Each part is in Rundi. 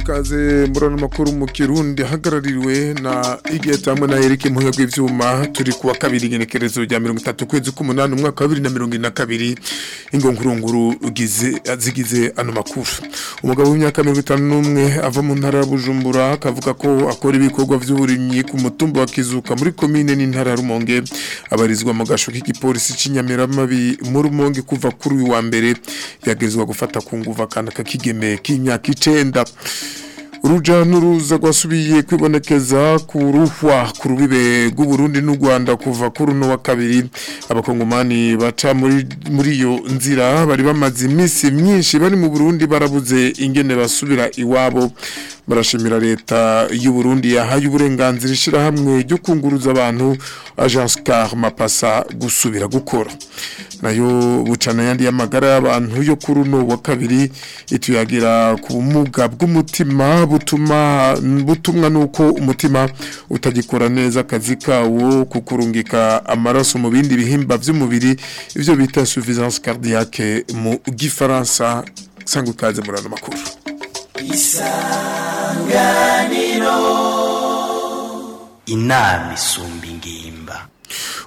ikaze muri mu kirundi ahagarariwe na igeta hamwe na Eric Muhe rw'ibyuma turi kuwa kabiri igenekerezo rya mirongo itatu ukwezi k'umunani umwaka wa bibiri na mirongo na kabiri ingongurunguru zigize ano makuru umugabo w'imyaka mirongo itanu n'umwe ava mu ntara ya Bujumbura akavuga ko akora ibikorwa by'uburimyi ku mutumba wa Kizuka muri komine n'intara ya Rumonge abarizwa mu gasho k'igipolisi cy'inyamiramabi mu Rumonge kuva kuri uyu wa mbere yagezwa gufata ku nguvu akana k'imyaka icenda uruja n'uruza rwasubiye kwibonekeza ku ruhwa ku rubibe rw'uburundi n'u rwanda kuva kuri uno wa kabiri abakongomani baca muri iyo nzira bari bamaze iminsi myinshi bari mu burundi barabuze ingene basubira iwabo barashimira leta y'uburundi yahaye uburenganzira ishyirahamwe ryo kunguruza abantu ajansikari mapasa gusubira gukora nayo bucana yandi y'amagara y'abantu yo kuri uno wa kabiri ituyagira ku bumuga bw'umutima butuma butumwa nuko umutima utagikora neza akazi kawo kukurungika amaraso mu bindi bihimba by'umubiri ibyo bita suffisance cardiaque mu gifaransa sanga ikaze makuru isanganiro inama isumba ingimbi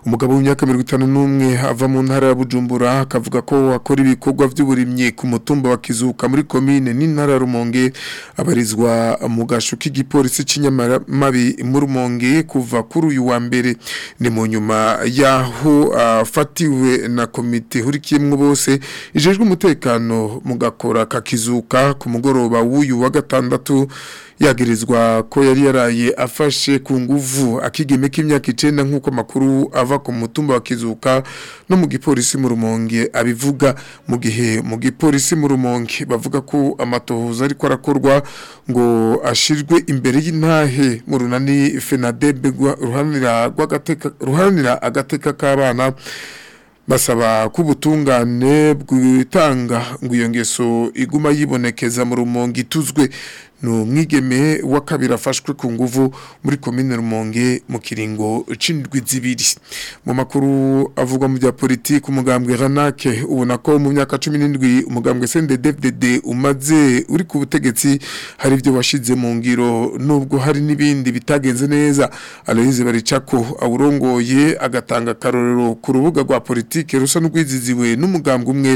umugabo w'imyaka mirongo n'umwe ava mu ntara ya bujumbura akavuga ko akora ibikorwa by'uburimyi ku mutumba wa kizuka muri komine n'intara rumonge abarizwa mu gashu k'igipolisi cy'inyamamabi muri rumonge kuva kuri uyu wa mbere ni mu nyuma y'aho ah, afatiwe na komite hurikiyemo bose ijejwe umutekano mugakora gakora kakizuka ku mugoroba w'uyu wa gatandatu girizwa ko yari yaraye afashe ku nguvu akigeme imyaka icenda nk'uko makuru ava ku mutumba wa Kizuka no mu gipolisi mu Rumonge abivuga mu gihe mu gipolisi mu Rumonge bavuga ko amatohoza ariko arakorwa ngo ashirwe imbere y'intahe mu runani FENADEB ruhanira rw'agateka ruhanira agateka k'abana basaba ko ubutungane bwitanga ngo iyo ngeso iguma yibonekeza mu rumongo ituzwe ni umwigeme wa kabiri afashwe ku nguvu muri komine rumonge mu kiringo c'indwi zibiri mu makuru avugwa mu bya politiki umugambwe ranake ubona ko mu myaka cumi n'indwi umugambwe sendedefdede umaze uri ku butegetsi hari ibyo washize mu ngiro nubwo hari n'ibindi bitagenze neza aloyize baricako awurongoye agatanga akarorero ku rubuga rwa politiki rusa n'urwiziziwe n'umugambwe umwe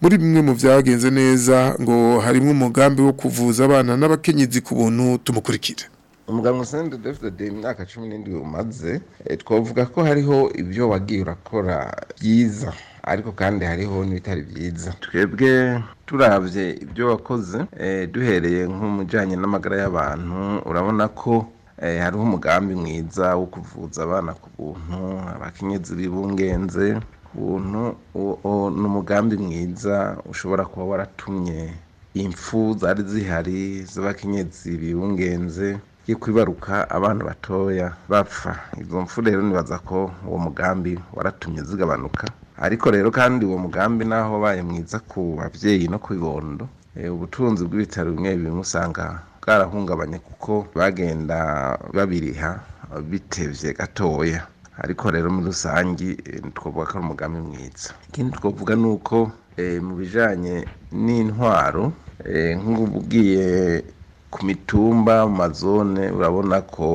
muri bimwe mu byagenze neza ngo harimo umugambi wo kuvuza abana n'abakenyezi ku buntu tumukurikira umugambi usenda dufite imyaka cumi n'indwi umaze eh, twavuga ko hariho ibyo wagiye urakora byiza ariko kandi hariho n'ibitari byiza twebwe turabye ibyo wakoze eh, duhereye nk'umujyanye n'amagara y'abantu urabona ko eh, hariho umugambi mwiza wo kuvuza abana ku buntu abakenyezi bibungenze ni umugambi mwiza ushobora kuba waratumye impfu zari zihari z'abakenyezi biwungenze yo kwibaruka abana batoya bapfa izo mpfu rero nibaza ko uwo mugambi waratumye zigabanuka ariko rero kandi uwo mugambi naho wabaye mwiza ku babyeyi no ku bibondo eh, ubutunzi bw'ibitaro bimwe bimwe usanga bwarahungabanye kuko bagenda babiriha bitebye gatoya ariko rero muri rusange eh, twavuga ko ari umugambi mwiza ikindi twavuga ni uko eh, mu bijyanye n'intwaro eh, nk'ubu ku mitumba mu mazone urabona ko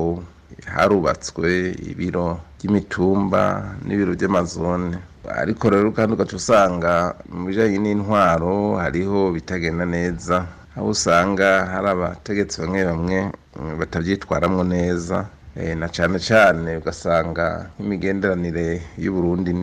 harubatswe ibiro by'imitumba n'ibiro by'amazone ariko rero kandi ugaca usanga mu bijyanye n'intwaro hariho bitagenda neza aho usanga hari abategetsi bamwe bamwe batabyitwaramo neza Eh, na cyane cyane ugasanga nk'imigenderanire y'uburundi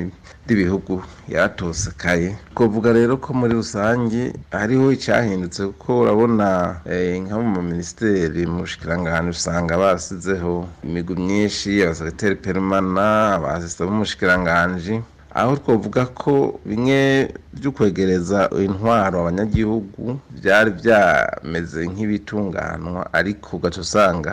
n'ibihugu yaratosekaye twavuga rero ko muri rusange hariho icyahindutse kuko urabona eh, nka mu maminisiteri mu bushikiranganji usanga basizeho imigwi myinshi abasegiteri peremana abasista b'umushikiranganji aho twavuga ko bimwe byo kwegereza intwaro abanyagihugu byari byameze nk'ibitunganywa ariko ugaca usanga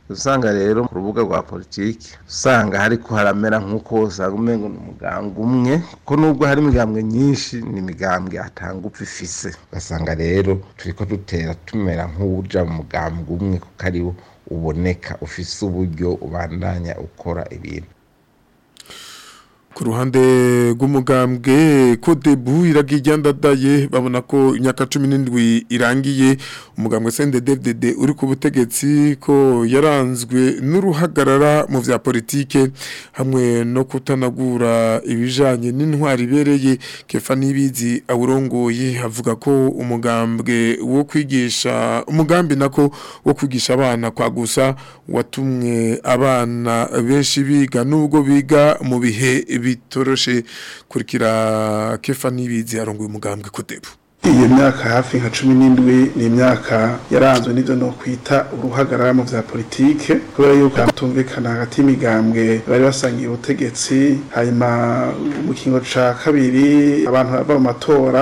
usanga rero ku rubuga rwa politiki usanga hari kuharamera nk'uko usanga umengo ni umugambwe umwe ko nubwo hari imigambwe myinshi ni imigambwe atangupfa ifise ugasanga rero turi ko dutera tumera nk'uwuja mu mugambwe umwe kuko ariwo uboneka ufise uburyo ubandanya ukora ibintu ku ruhande rw'umugambwe kodebu iragiye ndadaye babona ko imyaka cumi n'indwi irangiye umugambwe sendededede uri ku butegetsi ko yaranzwe n'uruhagarara mu bya politike hamwe no kutanagura ibijanye n'intwari ibereye kefa n'ibizi awurongoye avuga ko umugambwe wo kwigisha umugambi nako wo kwigisha abana kwa gusa watumwe abana benshi biga n'ubwo biga mu bihe bi bitoroshe kurikira kefa n'ibizi uyu umugambwe kudebu iyo myaka hafi nka cumi n'indwi ni imyaka yaranzwe n'ibyo ni ukwita uruhagarara mu bya politiki kubera yuko hatumvikana hagati y'imigambwe bari basangiye ubutegetsi hanyuma mu kingo cya kabiri abantu bava mu matora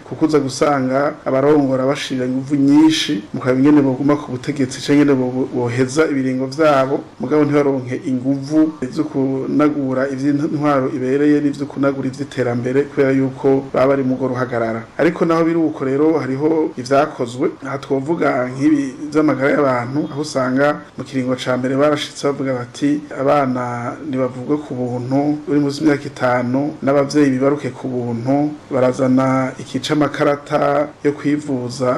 kuko uza gusanga abarongora bashirira ingufu nyinshi mu kabingene baguma ku butegetsi cyangwa boheza ibiringo byabo mugabo ntibaronke ingufu zo kunagura iby'intwaro ibereye n'ibyo kunagura iby'iterambere kubera yuko baba bari mu ruhagarara ariko naho biri uko rero hariho ibyakozwe aha twavuga nk'ibi by'amagara y'abantu aho usanga mu kiringo cya mbere barashitse bavuga bati abana ntibavugwe ku buntu uri munsi y'imyaka itanu n'ababyeyi bibaruke ku buntu barazana ikica amakarata yo kwivuza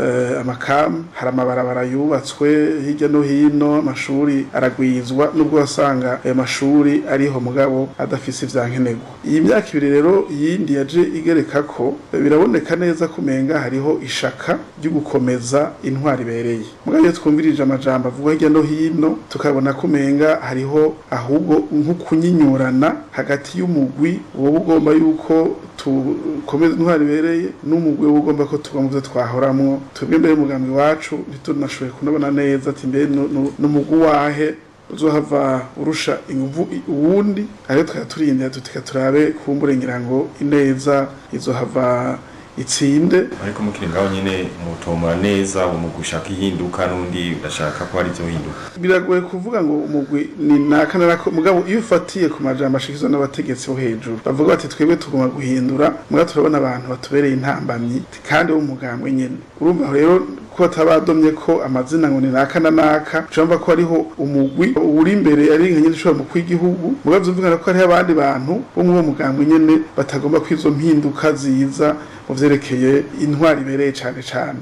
eh, amakamu hari amabarabara yubatswe hirya no hino amashuri aragwizwa nubwo wasanga ayo mashuri ariho mugabo adafise ibya nkenerwa iyi myaka ibiri rero yindi yaje igereka ko biraboneka neza kumenga hariho ishaka ryo gukomeza intwari ibereye mugabo iyo twumvirije amajambo avuga hirya hirya no hino tukabona ko umenga hariho ahubwo nk'ukunyinyurana hagati y'umugwi wowe ugomba yuko tukomeza intwari ibereye n'umugwi wowe ugomba ko tuba mu byo twahoramwo twebwe mbere umugambi wacu ntitunashoboye kunabona neza ati mbere n'umugwi wahe uzohava urusha inguvu uwundi ariyo twari turindira tutika turabe kumbura ngo ineza izo hava itsinde ariko mukiringaho nyine mutomora neza umugushaka ihinduka n'undi udashaka ko hari hinduka biragoye kuvuga ngo umugwi ni nakanara ko mugabo iyo ufatiye ku majambo ashikizwa n'abategetsi bo hejuru bavuga bati twebwe tugomba guhindura mugabo turabona abantu batubereye intambamyi kandi bo mugambwe nyene urumva rero kuko atabadomye ko amazina ngo ni naka na naka ucamva ko ariho umugwi uri imbere ari nka nyine mu kw'igihugu mugabo byumvikana ko hariho abandi bantu bo muri uwo mugambwe nyine batagomba kw'izo mpinduka ziza mu vyerekeye intwari ibereye cyane cyane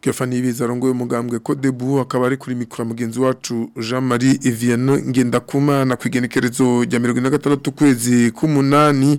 kiyofa n'ibiza arongoye umugambwe ko debu akaba ari kuri mikoro mugenzi wacu Jean Marie Viano ngendakuma na kwigenekerezo rya 2026 kwezi k'umunani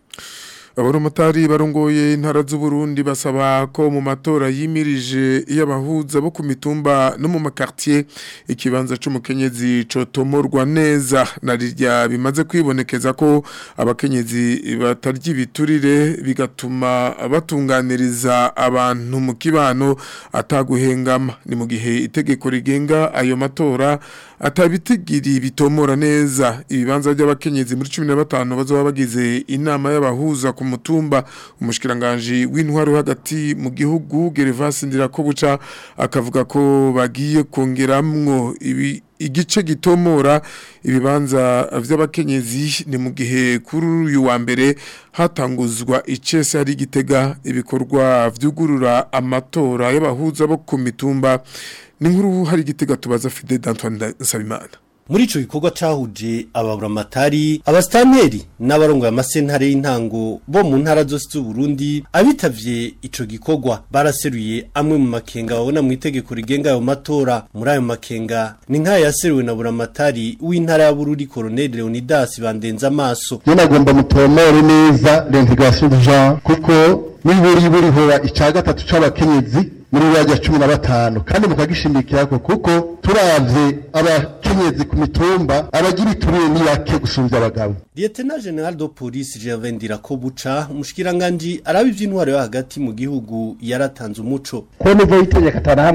abarumotari barongoye intara z'uburundi basaba ko mu matora yimirije y'abahuza bo ku mitumba no mu makartier ikibanza cy'umukenyezi cotomorwa neza na bimaze kwibonekeza ko abakenyezi batarya ibiturire bigatuma batunganiriza abantu mu kibano ataguhengama ni mu gihe itegeko rigenga ayo matora atabitegiriye bitomora neza ibibanza by'abakenyezi muri 15 bazaba bagize inama y'abahuza ku mutumba umushikiranganje w'intwaro hagati mu gihugu Gervas Ndirakobuca akavuga ko bagiye kongeramwo ibi igice gitomora ibibanza vy'abakenyezi ni mu gihe kuri uyu wa mbere hatanguzwa icese ari gitega ibikorwa vyugurura amatora y'abahuza bo ku mitumba ni nkuru hari igitega tubaza Fide d'Antoine Nsabimana muri ico gikorwa cahuje ababuramatari abasitanteri n'abarongoye amasentare y'intango bo mu ntara zose z'u Burundi abitavye ico gikorwa baraseruye amwe mu makenga babona mu itegeko rigenga ayo matora muri ayo makenga ni nk'aya yaseruwe na buramatari w'intara ya Bururi Colonel Leonidas bandenza amaso none agomba mutomore neza l'integration du genre kuko niburi buri hora gatatu c'abakenyezi muri bajya cumi na batanu kandi mukagishimikira ko kuko turabye abakenyezi ku mitumba abagira ituriye ni bake gusubiza abagabo Lieutenant General de Police Gervais Ndirakobuca umushikiranganje araba ivy'intwaro hagati mu gihugu yaratanze umuco ko nivo itegeka tana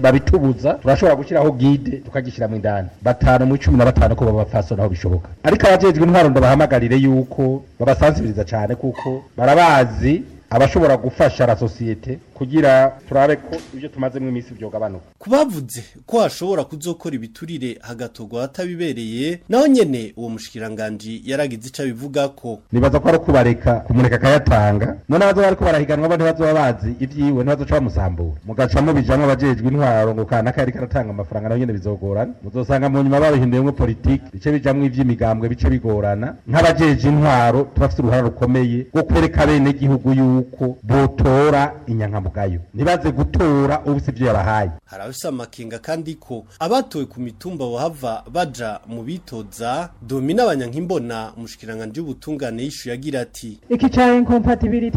babitubuza turashobora gushyiraho guide tukagishira mu indani batanu mu batanu ko baba naho bishoboka ariko abajejwe intwaro ndabahamagarire yuko babasansibiriza cyane kuko barabazi abashobora gufasha la societe kugira turabe ko ibyo tumazemo iminsi byogabanuka kubavuze ko ashobora kuzokora ibiturire hagatogwa atabibereye naho nyene uwo mushikiranganje yaragize ica bivuga ko nibaza ko ari kubareka kumureka kayatanga none abazo bariko barahiganwa abantu bazoba bazi ibyiwe ntibazoca bamusambura mugacamo bijamwe abajejwe intwaro ngo kana kari karatanga amafaranga nayo nyene bizogorana muzosanga mu nyuma babihinduyemo politiki bice bijamwe ivy'imigambwe bice bigorana nk'abajeje intwaro tubafite uruhara rukomeye rwo kwereka bene gihugu yuko botora inyanka ubwayo ntibaze gutora ubusibye yabahaye hari abafite kandi ko abatowe ku mitumba bahava baja mu bitoza domina abanyankimbona umushikiranganje w'ubutungane y'ishu yagira ati iki cyane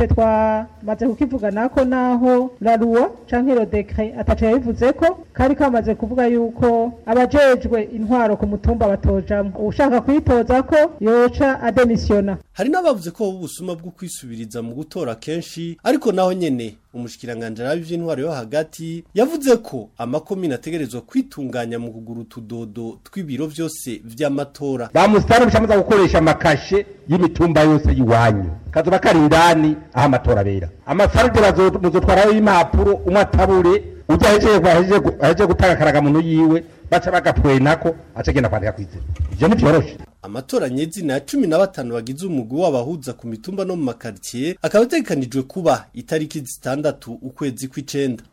twa maze kukivuga nako naho raruwa canke rodekre ataco yabivuze ko kari kamaze kuvuga yuko abajejwe intwaro ku mutumba batojamo ushaka kwitoza ko yoca ademisiona hari n'abavuze ko busuma bwo kwisubiriza mu gutora kenshi ariko naho nyene umushikiranganji y'iby'intwaro yo hagati yavuze ko amakomine ategerezwa kwitunganya mu kuguru Tudodo tw'ibiro byose by'amatora bamusitara amaze gukoresha amakashe y'imitumba yose y'iwanyu kazuba kari indani aho amatora abera amafaranga muzotwaraho impapuro umwe atabure ujya ahejeje gutanga akaraga muntu yiwe baca bagapwenako aca agenda kwandika ku izina ibyo ntibyoroshye amatoranye y'izina ya cumi na batanu bagize umugwi w'abahuza ku mitumba no mu makaritsiye akaba ategekanijwe kuba itariki zitandatu ukwezi kw'icenda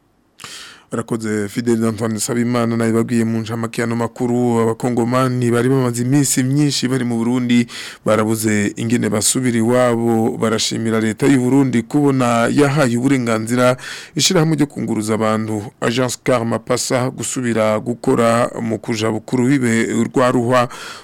barakoze Fidel Antoine Sabimana nawe babwiye mu ncamake makuru abakongomani bari bamaze iminsi myinshi bari mu Burundi barabuze ingene basubira iwabo barashimira leta y'u Burundi kubona yahaye uburenganzira ishyirahamwe ryo kunguruza abantu Agence Karma Passa gusubira gukora mu kuja bukuru bibe rwa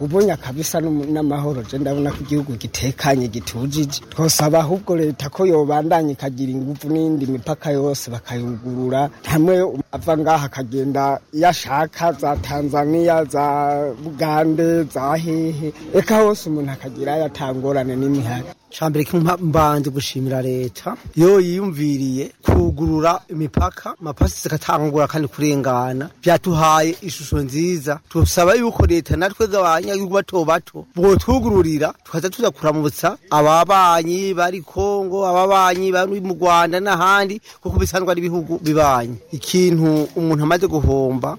ubunya kabisa n'amahoro je ndabona ko igihugu gitekanye gitujije twosaba ahubwo leta ko yobanda ikabandanya ikagira ingufu n'indi mipaka yose bakayugurura hamwe ava ngaha akagenda iyo ashaka za Tanzania za bugande za hehe reka hose umuntu akagirayo atangorane n'imihari cambere kimumbanje gushimira leta yo yiyumviriye kugurura imipaka mapasi zikatangura kandi kurengana byatuhaye ishusho nziza tusaba yuko leta natwe z'abanyagihugu bato bato bwotwugururira tukaza tuza kuramutsa ababanyi bari Kongo ababanyi bari mu Rwanda n'ahandi kuko bisanzwe ari ibihugu bibanyi ikintu umuntu amaze guhomba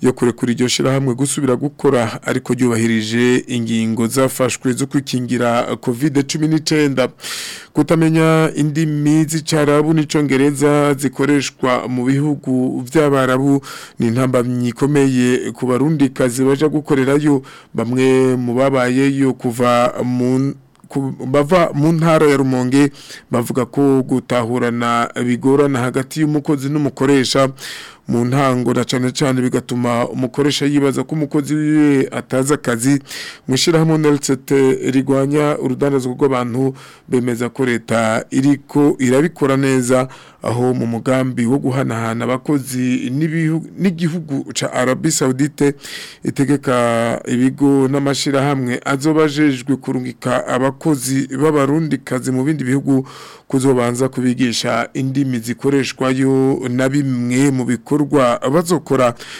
yo kurekura iryo shyirahamwe gusubira gukora ariko ryubahirije ingingo zafashwe zo kwikingira covid cumi kutamenya indimi zicarabu n'icyongereza zikoreshwa mu bihugu by'abarabu ni intambamyi ikomeye ku barundikazi baje gukorerayo bamwe mu babayeyo kuva mu bava mu ntara ya rumonge bavuga ko gutahurana bigorana hagati y'umukozi n'umukoresha mu ntango na cyane cyane bigatuma umukoresha yibaza ko umukozi wiwe atazi akazi mushyirahamwe na lisite rigwanya urudandazwa rw'abantu bemeza ko leta iriko irabikora neza aho mu mugambi wo guhanahana abakozi n'igihugu ca Arabi Saoudite itegeka ibigo n'amashirahamwe azobajejwe kurungika abakozi b'abarundikazi mu bindi bihugu kuzobanza kubigisha indimi zikoreshwayo na bimwe mu bikorwa bazokora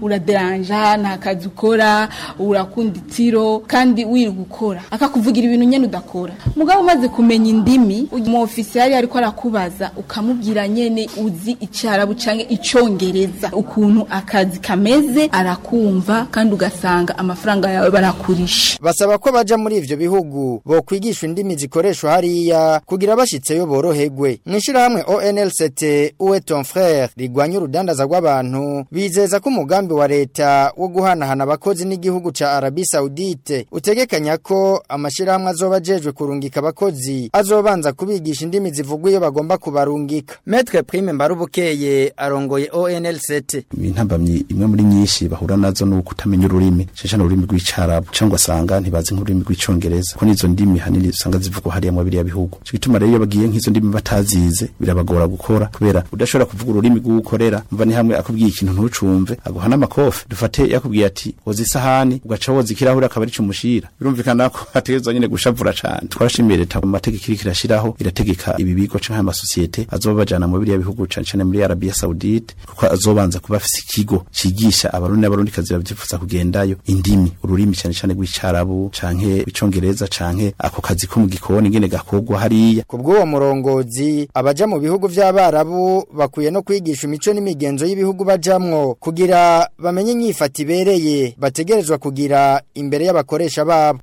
uraderanja nta kazi ukora urakunda itiro kandi wirirwa gukora, akakuvugira ibintu nyine udakora mugabo umaze kumenya indimi mu ofisiye hariya ariko arakubaza ukamubwira nyine uzi icyarabu cyangwa icyongereza ukuntu akazi kameze arakumva kandi ugasanga amafaranga yawe barakurisha basaba ko baja muri ivyo bihugu bo kwigishwa indimi zikoreshwa hariya kugira bashitseyo boroherwe mwishira hamwe ONLCT uwe ton frère rigwanya urudandaza rw'abantu bizeza ko umugambi wa leta wo guhanahana abakozi n'igihugu cya Arabie Saoudite utegekanya ko amashirahamwe azoba ajejwe kurungika abakozi azobanza kubigisha indimi zivugwa iyo bagomba kubarungika Maître Prime Mbarubukeye arongoye ONLCT intambamye imwe muri nyinshi bahura nazo n'uko batamenya ururimi cyane ururimi rw'icyarabu cyangwa asanga ntibazi nk'ururimi rw'icyongereza ko n'izo ndimi hanini usanga zivugwa hariya mu biriya bihugu cyo gituma rero iyo bagiye nk'izo ndimi batazize birabagora gukora kubera udashobora kuvuga ururimi rw'ukorera mva ni hamwe akubwiye ikintu ntucumve aguha n'amakofi dufate yakubwiye ati woza isahani ugaca woza ikirahuri akaba arico umushira birumvikana ko hategerezwa nyine gushavura cyane twarashimiye leta mu mategeko iriko irashiraho irategeka ibi bigo canke amasosiyete azoba bajana mu biriya bihugu cane cane muri arabiya Saudite kuko azobanza kuba afise ikigo cigisha abarundi n'abarundikazi bavyifuza bakaza kugendayo indimi ururimi cyane cyane rw'icarabu canke icongereza canke ako kazi ko mu gikoni ngene gakogwa hariya kubw'uwo murongozi abajya mu bihugu vy'abarabu bakuye no kwigisha imico n'imigenzo y'ibihugu bajyamo kugira bamenye inyifata ibereye bategerezwa kugira imbere y'abakoresha babo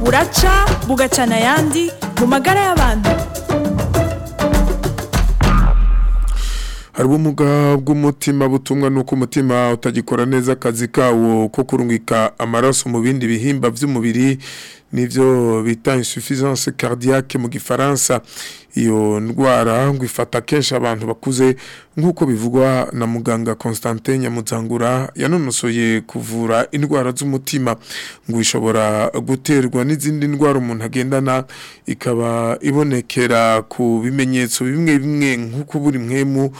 buraca bugacana ayandi mu magara y'abantu hari umuga bw'umutima butumwa n'uko umutima utagikora neza akazi kawo ko kurungika amaraso mu bindi bihimba by'umubiri n'ibyo bita insuffisance cardiaque mu gifaransa iyo ndwara ngo ifata kenshi abantu bakuze nk'uko bivugwa na muganga Constantin Nyamuzangura yanonosoye kuvura indwara z'umutima ngo ishobora guterwa n'izindi ndwara umuntu agendana ikaba ibonekera ku bimenyetso bimwe bimwe nk'uko buri mwemu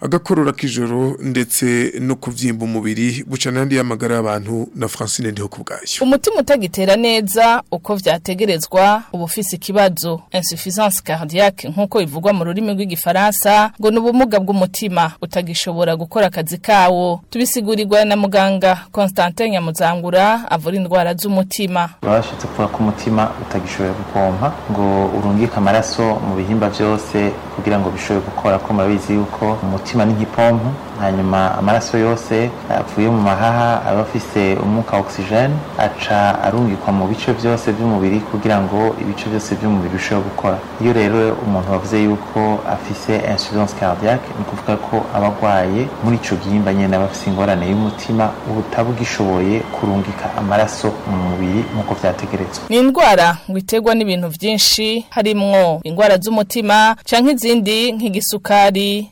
agakorora k'ijoro ndetse no kubyimba umubiri buca n'andi y'amagara y'abantu na francine ndiho ku umutima utagitera neza uko vyategerezwa ubufisi kibazo insuffisance cardiaque nk'uko bivugwa mu rurimi rw'igifaransa ngo n’ubumuga bw'umutima utagishobora gukora akazi kawo tubisigurirwa na muganga constantin nyamuzangura avura indwara z'umutima babashitse kuvuga ko umutima utagishoboye gupompa ngo urungike amaraso mu bihimba byose kugira ngo bishobore gukora ko mabizi yuko kimana igipompo hanyuma amaraso yose apfuye mu mahaha aba afise umwuka wa ogisijeni aca arungikwa mu bice byose by'umubiri kugira ngo ibice byose by'umubiri birusheho gukora iyo rero umuntu wavuze yuko afise insuranse cardiaque ni ukuvuga ko aba arwaye muri icyo gihimba nyine aba afise ingorane y'umutima uba utabugishoboye kurungika amaraso mu mubiri nk'uko byategeretswe ni indwara ngo iterwa n'ibintu byinshi harimo indwara z'umutima cyangwa izindi nk'igisukari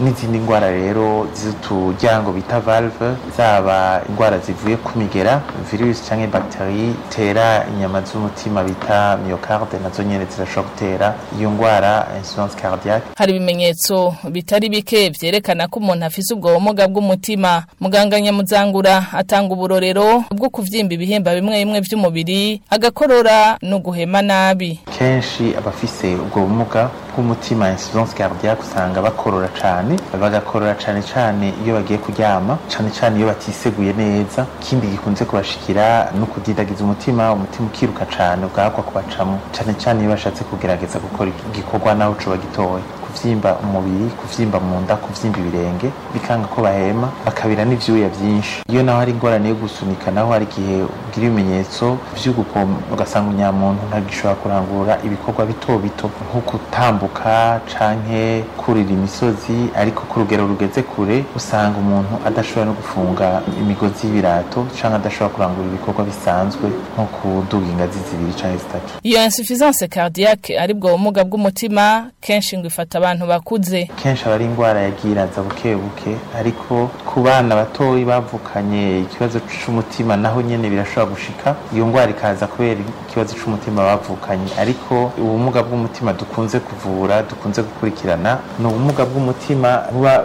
n'izindi ndwara rero z'uturyango bita valve zaba indwara zivuye ku migera virusi cyangwa bagiteri itera inyama z'umutima bita myocarde nazo nyine zirashobora gutera iyo ndwara insuransi cardiac hari ibimenyetso bitari bike byerekana ko umuntu afite ubwo bumuga bw'umutima muganga nyamuzangura atanga uburorero bwo kubyimba ibihemba bimwe bimwe by'umubiri agakorora no guhema nabi kenshi abafise ubwo bumuga bw'umutima insurance cardiaque usanga bakorora cyane bagakorora cyane cyane iyo bagiye kuryama cyane cyane iyo batiseguye neza ikindi gikunze kubashikira no kudindagiza umutima umutima ukiruka cyane ugahakwa kubacamo cyane cyane iyo bashatse kugerageza gukora igikorwa naho coba gitoya kuvyimba umubiri kubyimba mu nda kuvyimba ibirenge bikanga ko bahema bakabira n'ibyuya byinshi iyo naho hari ingorane yo gusunika naho hari igihe bw'ibimenyetso by'ugukomba ugasanga umunyamuntu ntagishobora kurangura ibikorwa bito bito nko gutambuka canke kurira imisozi ariko ku rugero rugeze kure usanga umuntu adashobora no gufunga imigozi y'ibirato cyangwa adashobora kurangura ibikorwa bisanzwe nko kuduga ingazi zibiri canke zitatu iyo insuffisance cardiaque aribwo bwo bw'umutima kenshi ngo ifata abantu bakuze kenshi aba ari indwara yagira za buke buke ariko ku bana batoya bavukanye ikibazo cy'umutima naho nyine birashobora gushika iyo ndwara ikaza kubera ikibazo cy'umutima bavukanye ariko ubumuga bw'umutima dukunze kuvura dukunze gukurikirana ni ubumuga bw'umutima buba